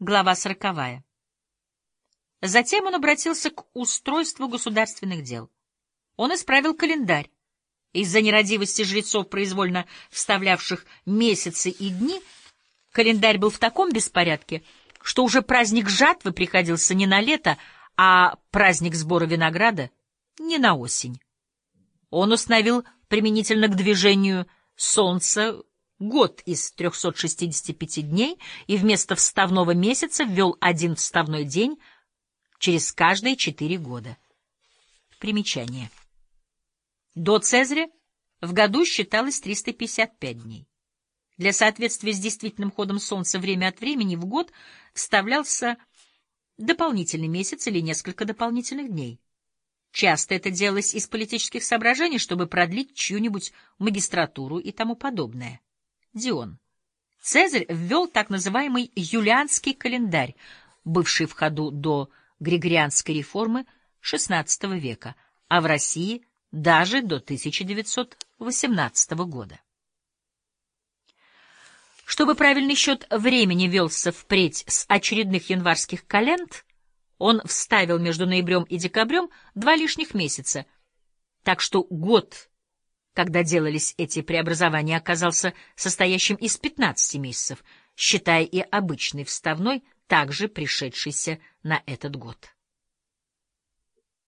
Глава сороковая. Затем он обратился к устройству государственных дел. Он исправил календарь. Из-за нерадивости жрецов, произвольно вставлявших месяцы и дни, календарь был в таком беспорядке, что уже праздник жатвы приходился не на лето, а праздник сбора винограда — не на осень. Он установил применительно к движению солнца год из 365 дней и вместо вставного месяца ввел один вставной день через каждые четыре года. Примечание. До Цезаря в году считалось 355 дней. Для соответствия с действительным ходом Солнца время от времени в год вставлялся дополнительный месяц или несколько дополнительных дней. Часто это делалось из политических соображений, чтобы продлить чью-нибудь магистратуру и тому подобное. Дион. Цезарь ввел так называемый юлианский календарь, бывший в ходу до Григорианской реформы XVI века, а в России даже до 1918 года. Чтобы правильный счет времени велся впредь с очередных январских календ, он вставил между ноябрем и декабрем два лишних месяца, так что год когда делались эти преобразования, оказался состоящим из 15 месяцев, считая и обычный вставной, также пришедшийся на этот год.